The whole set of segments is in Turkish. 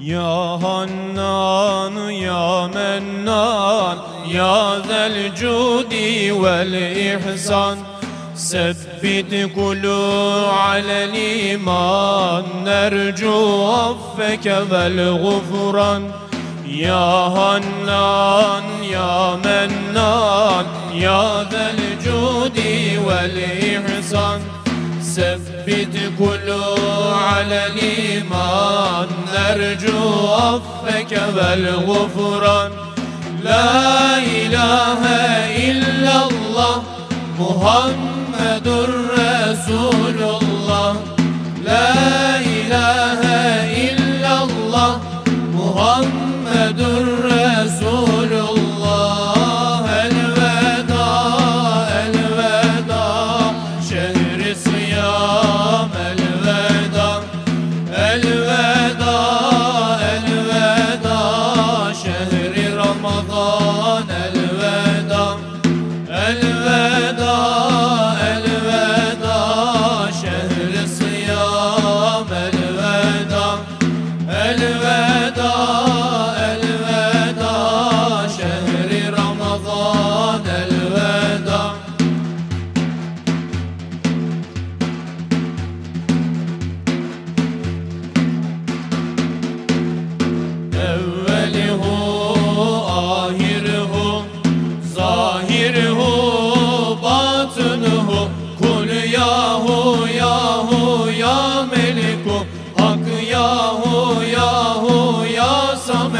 يا هنان يا منان يا ذا الجود والإحسان. ثبت قلوع الإيمان نرجو عفك والغفران. يا هنان يا منان يا ذا الجود والإحسان. ثبت قلوب على الإيمان نرجو عفك والغفران لا إله إلا الله محمد Muhammedur Resulullah La ilahe illallah Muhammedur Resulullah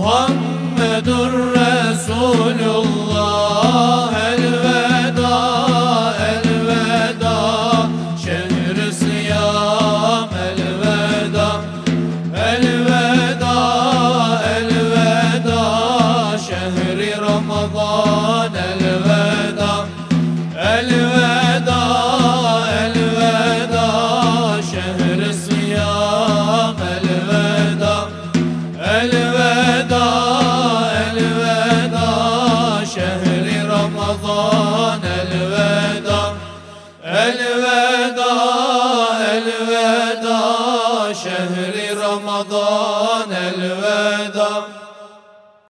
Muhammedur Resulullah. Elveda elveda. Şehri siyam elveda. Elveda elveda. Şehri Ramazan elveda şehri Ramazan elveda